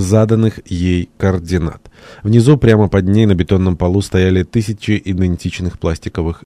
заданных ей координат. Внизу, прямо под ней, на бетонном полу стояли тысячи идентичных пластиковых